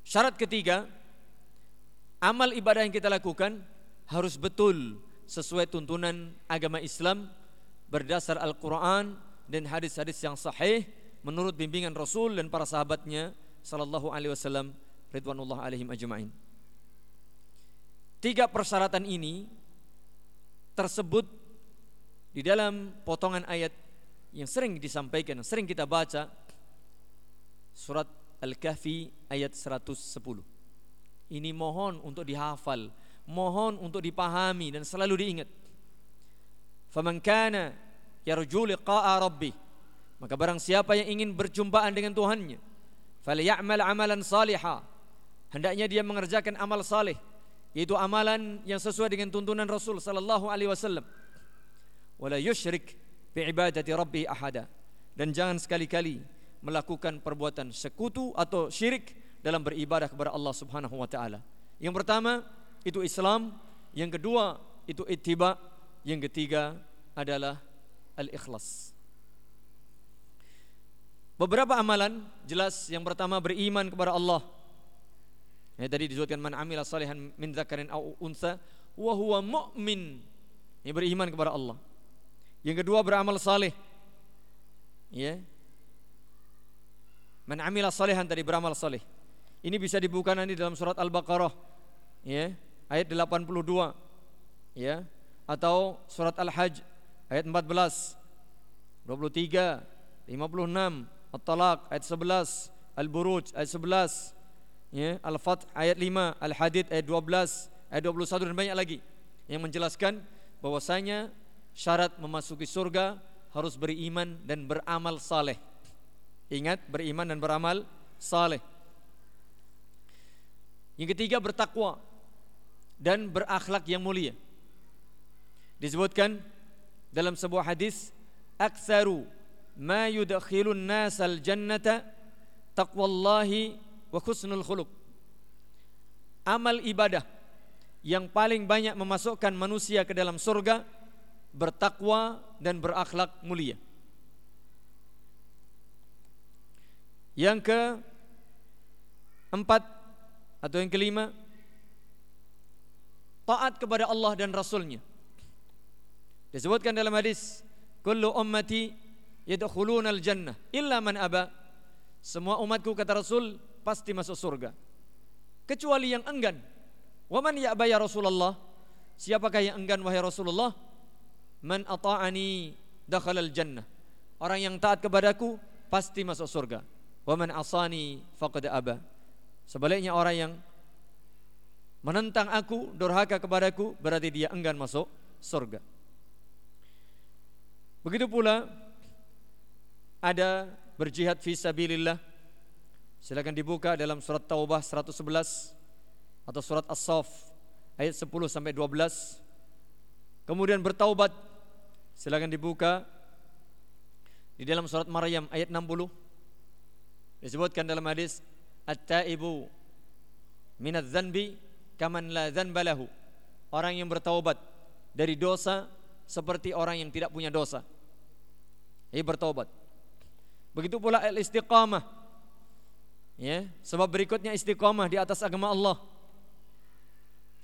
Speaker 1: Syarat ketiga, amal ibadah yang kita lakukan harus betul sesuai tuntunan agama Islam berdasar Al-Quran dan hadis-hadis yang sahih menurut bimbingan Rasul dan para sahabatnya sallallahu alaihi wasallam ridwanullah alaihim ajma'in. Tiga persyaratan ini tersebut di dalam potongan ayat yang sering disampaikan, yang sering kita baca surat Al-Kahfi ayat 110. Ini mohon untuk dihafal, mohon untuk dipahami dan selalu diingat. Faman kana yarju liqa'a rabbi maka barang siapa yang ingin berjumpaan dengan Tuhannya falyamal amalan salihah hendaknya dia mengerjakan amal saleh yaitu amalan yang sesuai dengan tuntunan Rasul sallallahu alaihi wasallam. Wala yusyrik bi ibadati rabbi ahada. Dan jangan sekali-kali melakukan perbuatan sekutu atau syirik dalam beribadah kepada Allah Subhanahu wa taala. Yang pertama itu Islam, yang kedua itu ittiba, yang ketiga adalah al-ikhlas. Beberapa amalan jelas yang pertama beriman kepada Allah. Ya, tadi disebutkan man amila salihan min dzakarin aw unsa wa huwa mu'min. Ya, beriman kepada Allah. Yang kedua beramal saleh. Ya. Man amila salihan tadi beramal saleh. Ini bisa dibuka nanti dalam surat Al-Baqarah. Ya, ayat 82. Ya, atau surat Al-Hajj ayat 14 23 56 At-Talaq ayat 11 Al-Buruj ayat 11 ya Al-Fath ayat 5 Al-Hadid ayat 12 ayat 21 dan banyak lagi yang menjelaskan bahwasanya syarat memasuki surga harus beriman dan beramal saleh. Ingat beriman dan beramal saleh. Yang ketiga bertakwa dan berakhlak yang mulia. Disebutkan dalam sebuah hadis aktsaru ma yudkhilun nasal jannata taqwallahi wa husnul khuluq amal ibadah yang paling banyak memasukkan manusia ke dalam surga bertakwa dan berakhlak mulia yang ke empat atau yang kelima taat kepada Allah dan Rasulnya Disebutkan dalam hadis, "Kullu ummati yadkhuluna al-jannah illa man aba." Semua umatku kata Rasul pasti masuk surga. Kecuali yang enggan. Wa man ya'ba ya Rasulullah? Siapakah yang enggan wahai Rasulullah? Man ata'ani dakhala al-jannah. Orang yang taat kepadaku pasti masuk surga. Wa man asani faqad aba. Sebaliknya orang yang menentang aku, durhaka kepadaku, berarti dia enggan masuk surga. Begitu pula ada berjihad fi sabilillah. Silakan dibuka dalam surat Taubah 111 atau surat As-Saff ayat 10 sampai 12. Kemudian bertaubat. Silakan dibuka di dalam surat Maryam ayat 60. Disebutkan dalam hadis At-taibu minadz dzanbi kaman la dzanba lahu. Orang yang bertaubat dari dosa seperti orang yang tidak punya dosa. Ia bertobat. Begitu pula al-istiqamah. Ya, sebab berikutnya istiqamah di atas agama Allah.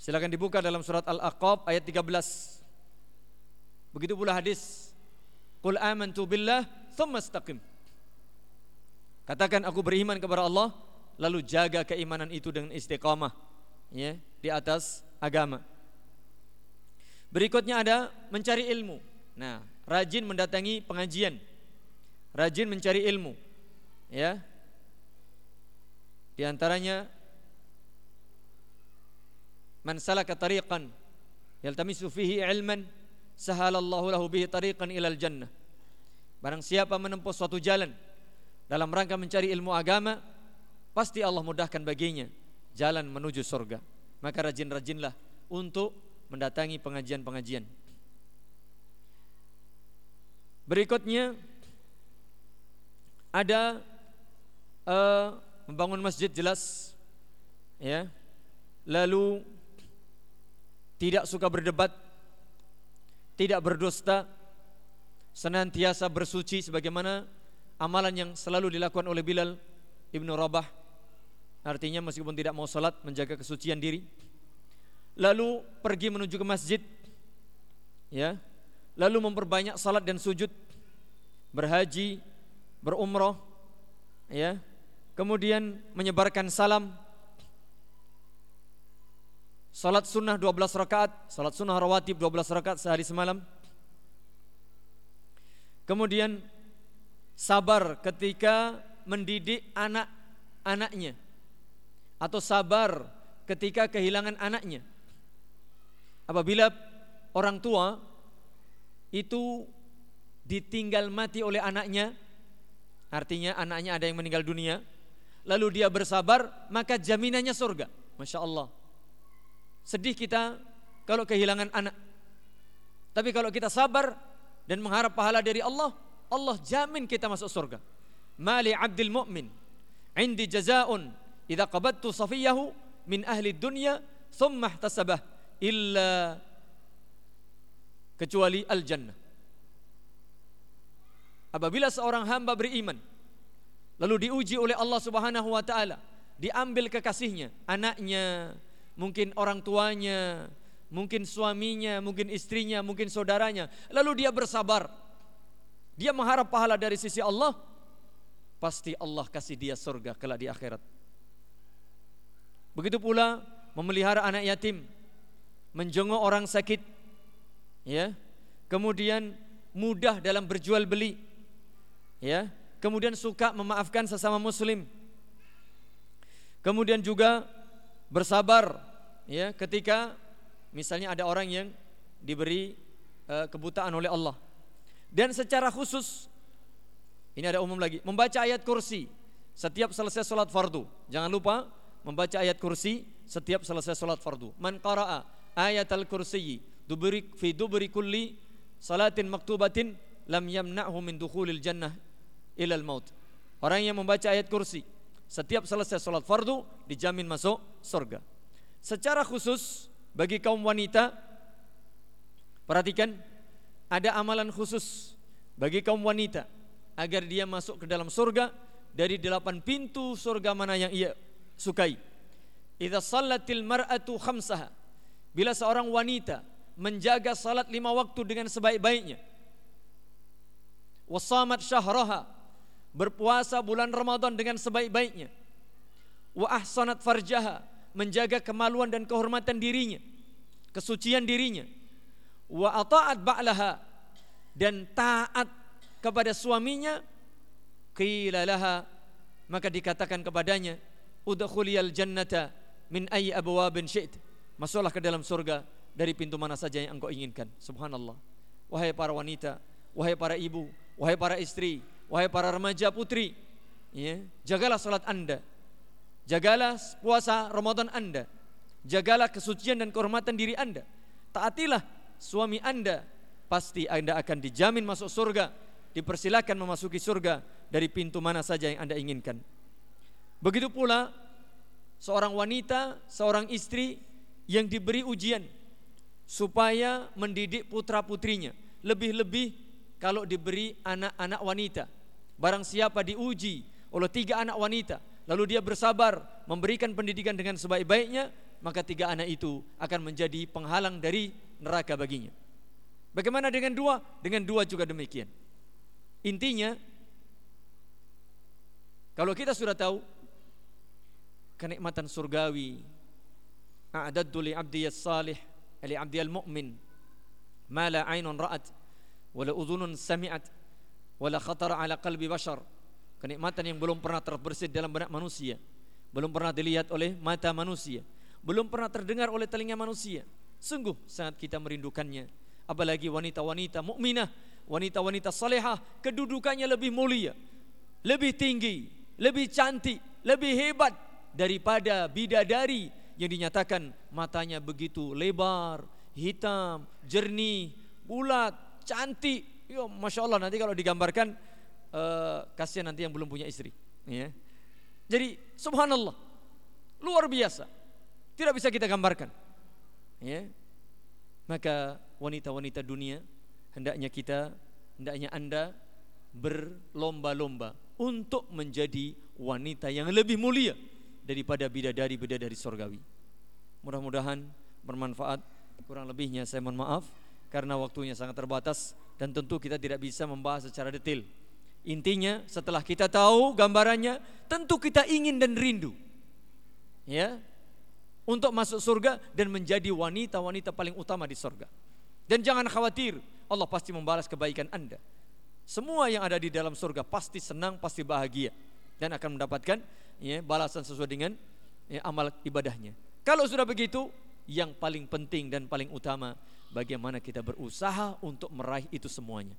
Speaker 1: Silakan dibuka dalam surat Al-Aqab ayat 13. Begitu pula hadis Qul amantu billah thumma istaqim. Katakan aku beriman kepada Allah lalu jaga keimanan itu dengan istiqamah ya di atas agama. Berikutnya ada mencari ilmu. Nah, rajin mendatangi pengajian, rajin mencari ilmu, ya. Di antaranya man salaka tariqan yaltamisu fihi ilman sahalallahu lahu bihi tariqan ilal jannah. Barang siapa menempuh suatu jalan dalam rangka mencari ilmu agama, pasti Allah mudahkan baginya jalan menuju surga. Maka rajin-rajinlah untuk mendatangi pengajian-pengajian. pengajian pengajian Berikutnya ada uh, membangun masjid jelas ya. Lalu tidak suka berdebat, tidak berdusta, senantiasa bersuci sebagaimana amalan yang selalu dilakukan oleh Bilal Ibnu Rabah. Artinya meskipun tidak mau salat menjaga kesucian diri. Lalu pergi menuju ke masjid ya. Lalu memperbanyak salat dan sujud, berhaji, berumrah ya. Kemudian menyebarkan salam Salat sunnah 12 rakaat Salat sunnah rawatib 12 rakaat sehari semalam Kemudian sabar ketika mendidik anak-anaknya atau sabar ketika kehilangan anaknya. Apabila orang tua itu ditinggal mati oleh anaknya, artinya anaknya ada yang meninggal dunia, lalu dia bersabar, maka jaminannya surga. Masya Allah. Sedih kita kalau kehilangan anak. Tapi kalau kita sabar dan mengharap pahala dari Allah, Allah jamin kita masuk surga. Mali abdil mu'min indi jazaun idza qabattu safiyahu min ahli dunya thumma ihtasabah illa kecuali al jannah. Apabila seorang hamba beriman lalu diuji oleh Allah Subhanahu wa taala, diambil kekasihnya, anaknya, mungkin orang tuanya, mungkin suaminya, mungkin istrinya, mungkin saudaranya, lalu dia bersabar dia mengharap pahala dari sisi Allah, pasti Allah kasih dia surga kelak di akhirat. Begitu pula memelihara anak yatim, menjenguk orang sakit, ya. Kemudian mudah dalam berjual beli, ya. Kemudian suka memaafkan sesama muslim. Kemudian juga bersabar, ya, ketika misalnya ada orang yang diberi uh, kebutaan oleh Allah dan secara khusus ini ada umum lagi, membaca ayat kursi setiap selesai sholat fardu. Jangan lupa membaca ayat kursi setiap selesai sholat fardu. Man qara'a ayat al-kursiyyi dubri fi dubri kulli salatin maktubatin lam yamna'hu min dukhulil jannah ilal maut. Orang yang membaca ayat kursi setiap selesai sholat fardu dijamin masuk surga. Secara khusus bagi kaum wanita perhatikan ada amalan khusus bagi kaum wanita agar dia masuk ke dalam surga dari delapan pintu surga mana yang ia sukai. Idza sallatil mar'atu khamsaha. Bila seorang wanita menjaga salat lima waktu dengan sebaik-baiknya. Wasamat syahraha. Berpuasa bulan Ramadan dengan sebaik-baiknya. Wa ahsanat farjaha. Menjaga kemaluan dan kehormatan dirinya. Kesucian dirinya wa ata'at ba'laha dan taat kepada suaminya qila laha maka dikatakan kepadanya udkhuliyal jannata min ayyi abwabin syi'ta. Masuklah ke dalam surga dari pintu mana saja yang engkau inginkan. Subhanallah. Wahai para wanita wahai para ibu wahai para istri wahai para remaja putri ya jagalah salat anda. Jagalah puasa Ramadan anda. Jagalah kesucian dan kehormatan diri anda. Taatilah suami anda. Pasti anda akan dijamin masuk surga dipersilakan memasuki surga dari pintu mana saja yang anda inginkan begitu pula seorang wanita seorang istri yang diberi ujian supaya mendidik putra putrinya lebih-lebih kalau diberi anak-anak wanita barang siapa diuji oleh tiga anak wanita lalu dia bersabar memberikan pendidikan dengan sebaik-baiknya maka tiga anak itu akan menjadi penghalang dari neraka baginya. Bagaimana dengan dua? Dengan dua juga demikian. Intinya, kalau kita sudah tahu kenikmatan surgawi, a'dadtu li 'abdi salih li 'abdi al-mu'min ma la 'ainun ra'at wa la udhunun sami'at wa la khatara 'ala qalbi bashar. Kenikmatan yang belum pernah terbersit dalam benak manusia, belum pernah dilihat oleh mata manusia, belum pernah terdengar oleh telinga manusia Sungguh sangat kita merindukannya. Apalagi wanita-wanita mukminah, wanita-wanita salehah, kedudukannya lebih mulia, lebih tinggi, lebih cantik, lebih hebat daripada bidadari yang dinyatakan matanya begitu lebar, hitam, jernih, bulat, cantik, Ya, masya Allah nanti kalau digambarkan uh, kasihan nanti yang belum punya istri. Ya. Jadi subhanallah luar biasa. Tidak bisa kita gambarkan. Ya. Maka wanita-wanita dunia hendaknya kita, hendaknya anda berlomba-lomba untuk menjadi wanita yang lebih mulia daripada bidadari-bidadari sorgawi. Mudah-mudahan bermanfaat. Kurang lebihnya saya mohon maaf karena waktunya sangat terbatas dan tentu kita tidak bisa membahas secara detail. Intinya setelah kita tahu gambarannya, tentu kita ingin dan rindu. Ya. Untuk masuk surga dan menjadi wanita-wanita paling utama di surga. Dan jangan khawatir, Allah pasti membalas kebaikan Anda. Semua yang ada di dalam surga pasti senang, pasti bahagia dan akan mendapatkan ya, balasan sesuai dengan ya, amal ibadahnya. Kalau sudah begitu, yang paling penting dan paling utama bagaimana kita berusaha untuk meraih itu semuanya.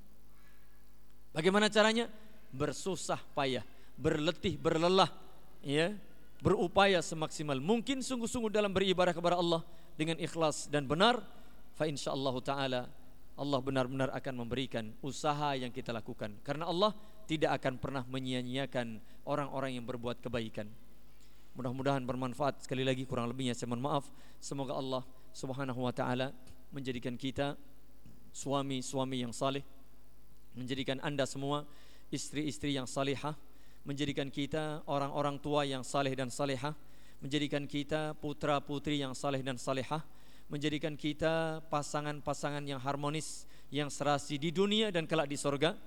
Speaker 1: Bagaimana caranya? Bersusah payah, berletih, berlelah, ya, berupaya semaksimal mungkin sungguh-sungguh dalam beribadah kepada Allah dengan ikhlas dan benar, fa insyaallah taala Allah benar-benar akan memberikan usaha yang kita lakukan karena Allah tidak akan pernah menyia-nyiakan orang-orang yang berbuat kebaikan. Mudah-mudahan bermanfaat. Sekali lagi kurang lebihnya saya mohon maaf. Semoga Allah Subhanahu wa taala menjadikan kita suami-suami yang saleh, menjadikan Anda semua istri-istri yang salihah, menjadikan kita orang-orang tua yang saleh dan salihah, menjadikan kita putra-putri yang saleh dan salihah, menjadikan kita pasangan-pasangan yang harmonis, yang serasi di dunia dan kelak di sorga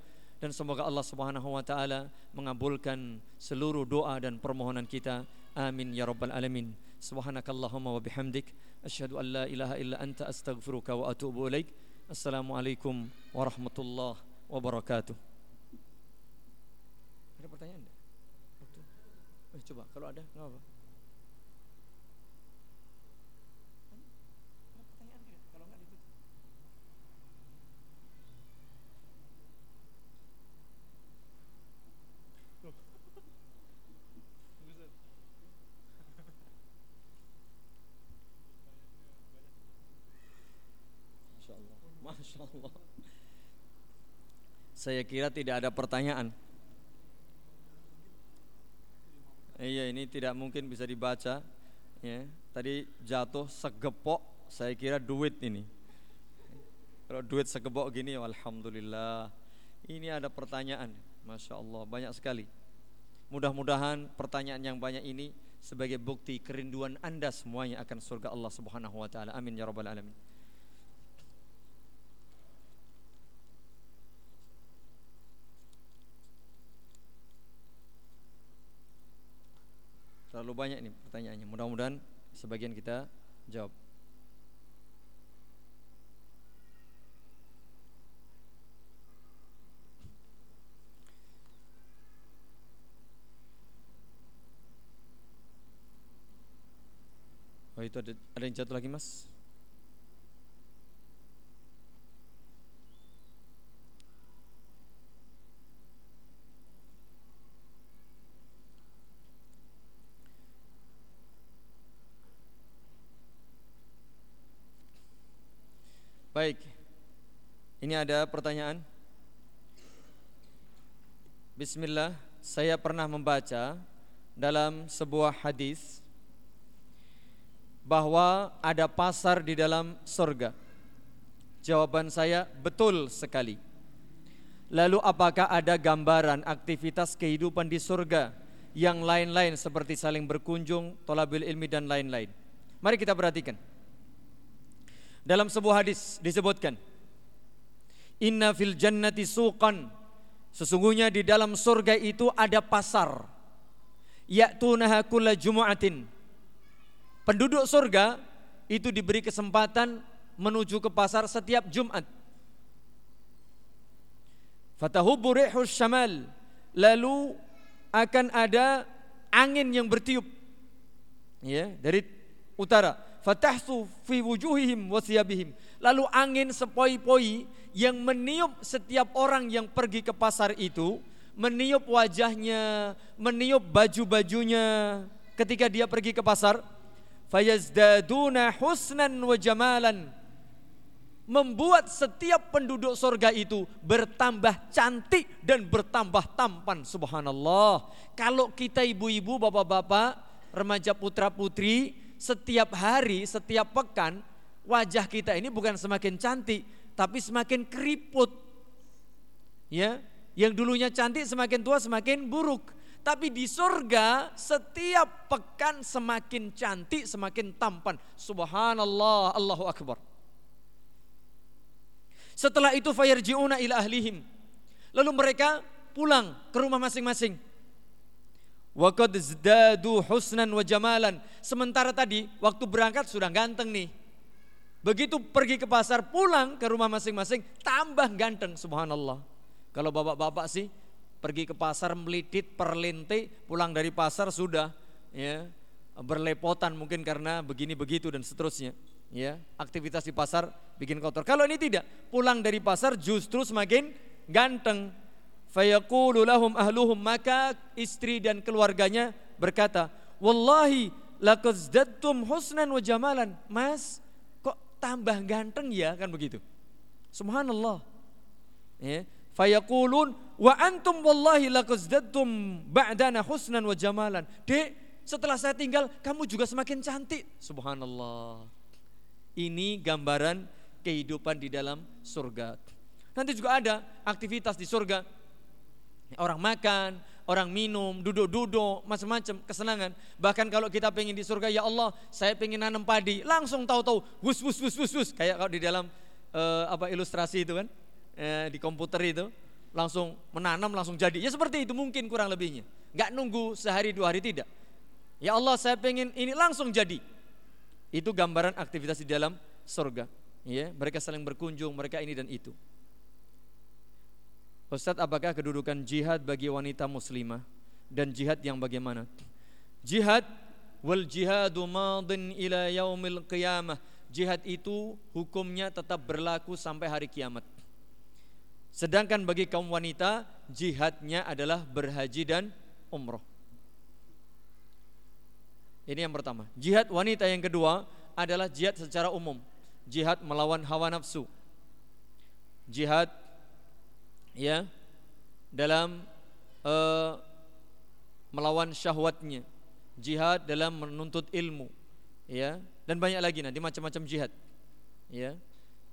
Speaker 1: dan semoga Allah Subhanahu wa taala mengabulkan seluruh doa dan permohonan kita. Amin ya rabbal alamin. Subhanakallahumma wa bihamdik asyhadu an la ilaha illa anta astaghfiruka wa atubu ilaik. Assalamualaikum warahmatullahi wabarakatuh. Ada pertanyaan enggak? Eh, coba kalau ada enggak apa-apa. Masya Allah. Saya kira tidak ada pertanyaan. Iya ini tidak mungkin bisa dibaca. Ya, tadi jatuh segepok. Saya kira duit ini. Kalau duit segepok gini, alhamdulillah. Ini ada pertanyaan, masya Allah banyak sekali. Mudah-mudahan pertanyaan yang banyak ini sebagai bukti kerinduan anda semuanya akan surga Allah Subhanahu Wa Taala. Amin ya rabbal alamin. Terlalu banyak nih pertanyaannya. Mudah-mudahan sebagian kita jawab. Oh itu ada, ada yang jatuh lagi mas? Baik. Ini ada pertanyaan. Bismillah, saya pernah membaca dalam sebuah hadis bahwa ada pasar di dalam surga. Jawaban saya betul sekali. Lalu apakah ada gambaran aktivitas kehidupan di surga yang lain-lain seperti saling berkunjung, tolabil ilmi dan lain-lain? Mari kita perhatikan. Dalam sebuah hadis disebutkan Inna fil jannati suqan. Sesungguhnya di dalam surga itu ada pasar. Ya'tunaha kulla jumu'atin. Penduduk surga itu diberi kesempatan menuju ke pasar setiap Jumat. Fatahubu rihus syamal. Lalu akan ada angin yang bertiup. Ya dari utara fatahsu fi wujuhihim wasiyabihim. Lalu angin sepoi-poi yang meniup setiap orang yang pergi ke pasar itu, meniup wajahnya, meniup baju-bajunya ketika dia pergi ke pasar. Fayazdaduna husnan wa jamalan. membuat setiap penduduk surga itu bertambah cantik dan bertambah tampan subhanallah. Kalau kita ibu-ibu, bapak-bapak, remaja putra-putri setiap hari, setiap pekan wajah kita ini bukan semakin cantik tapi semakin keriput. Ya, yang dulunya cantik semakin tua semakin buruk. Tapi di surga setiap pekan semakin cantik, semakin tampan. Subhanallah, Allahu Akbar. Setelah itu fayarji'una ila ahlihim. Lalu mereka pulang ke rumah masing-masing. Wa qad zdadu husnan wa jamalan. Sementara tadi waktu berangkat sudah ganteng nih. Begitu pergi ke pasar pulang ke rumah masing-masing tambah ganteng subhanallah. Kalau bapak-bapak sih pergi ke pasar melidit perlintik pulang dari pasar sudah ya berlepotan mungkin karena begini begitu dan seterusnya ya aktivitas di pasar bikin kotor kalau ini tidak pulang dari pasar justru semakin ganteng fayaqulu lahum ahluhum maka istri dan keluarganya berkata wallahi laqazdattum husnan wa jamalan mas kok tambah ganteng ya kan begitu subhanallah ya Fayaqulun wa antum wallahi laqazdattum ba'dana husnan wa jamalan. Dek, setelah saya tinggal kamu juga semakin cantik. Subhanallah. Ini gambaran kehidupan di dalam surga. Nanti juga ada aktivitas di surga. Orang makan, orang minum, duduk-duduk, macam-macam kesenangan. Bahkan kalau kita pengen di surga, ya Allah, saya pengen nanam padi, langsung tahu-tahu, wus wus wus wus wus, kayak kalau di dalam uh, apa ilustrasi itu kan eh, di komputer itu langsung menanam langsung jadi. Ya seperti itu mungkin kurang lebihnya. Gak nunggu sehari dua hari tidak. Ya Allah saya pengen ini langsung jadi. Itu gambaran aktivitas di dalam surga. Ya, mereka saling berkunjung, mereka ini dan itu. Ustadz, apakah kedudukan jihad bagi wanita muslimah dan jihad yang bagaimana? Jihad wal jihadu madin ila yaumil qiyamah. Jihad itu hukumnya tetap berlaku sampai hari kiamat. Sedangkan bagi kaum wanita jihadnya adalah berhaji dan umroh. Ini yang pertama. Jihad wanita yang kedua adalah jihad secara umum. Jihad melawan hawa nafsu. Jihad ya dalam uh, melawan syahwatnya. Jihad dalam menuntut ilmu. Ya, dan banyak lagi nanti macam-macam jihad. Ya.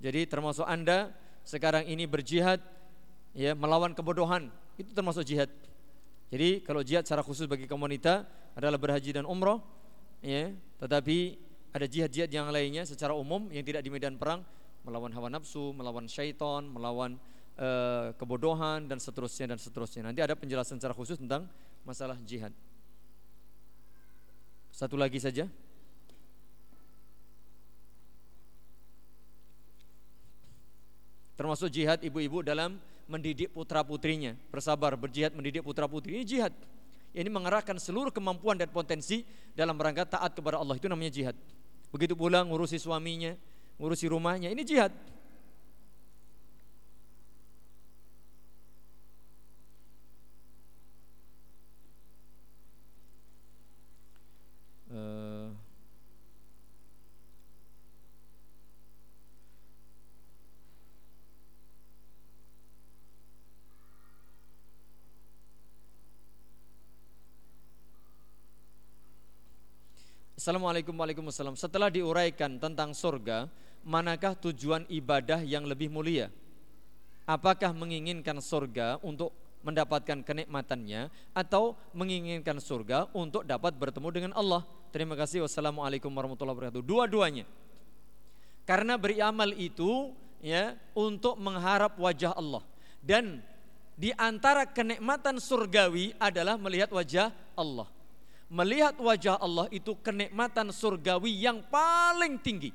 Speaker 1: Jadi termasuk Anda sekarang ini berjihad ya melawan kebodohan itu termasuk jihad. Jadi kalau jihad secara khusus bagi kaum wanita adalah berhaji dan umroh ya, tetapi ada jihad-jihad yang lainnya secara umum yang tidak di medan perang melawan hawa nafsu, melawan syaitan, melawan uh, kebodohan dan seterusnya dan seterusnya. Nanti ada penjelasan secara khusus tentang masalah jihad. Satu lagi saja. Termasuk jihad ibu-ibu dalam mendidik putra-putrinya. Bersabar, berjihad mendidik putra-putri. Ini jihad. Ini mengerahkan seluruh kemampuan dan potensi dalam rangka taat kepada Allah. Itu namanya jihad. Begitu pula ngurusi suaminya, ngurusi rumahnya. Ini jihad. Assalamualaikum Waalaikumsalam. Setelah diuraikan tentang surga, manakah tujuan ibadah yang lebih mulia? Apakah menginginkan surga untuk mendapatkan kenikmatannya atau menginginkan surga untuk dapat bertemu dengan Allah? Terima kasih. Wassalamualaikum warahmatullahi wabarakatuh. Dua-duanya. Karena beramal itu ya untuk mengharap wajah Allah dan di antara kenikmatan surgawi adalah melihat wajah Allah melihat wajah Allah itu kenikmatan surgawi yang paling tinggi.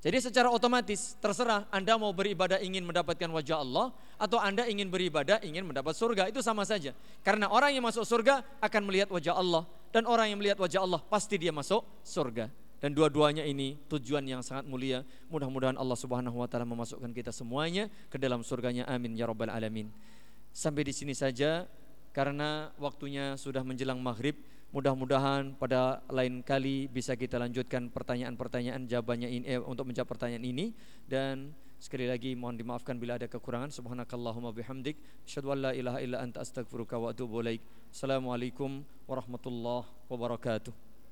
Speaker 1: Jadi secara otomatis terserah Anda mau beribadah ingin mendapatkan wajah Allah atau Anda ingin beribadah ingin mendapat surga itu sama saja. Karena orang yang masuk surga akan melihat wajah Allah dan orang yang melihat wajah Allah pasti dia masuk surga. Dan dua-duanya ini tujuan yang sangat mulia. Mudah-mudahan Allah Subhanahu wa taala memasukkan kita semuanya ke dalam surganya. Amin ya rabbal alamin. Sampai di sini saja karena waktunya sudah menjelang maghrib Mudah-mudahan pada lain kali bisa kita lanjutkan pertanyaan-pertanyaan jawabannya ini eh, untuk menjawab pertanyaan ini dan sekali lagi mohon dimaafkan bila ada kekurangan. Subhanakallahumma bihamdik asyhadu an la ilaha illa anta astaghfiruka wa atubu ilaik. Assalamualaikum warahmatullahi wabarakatuh.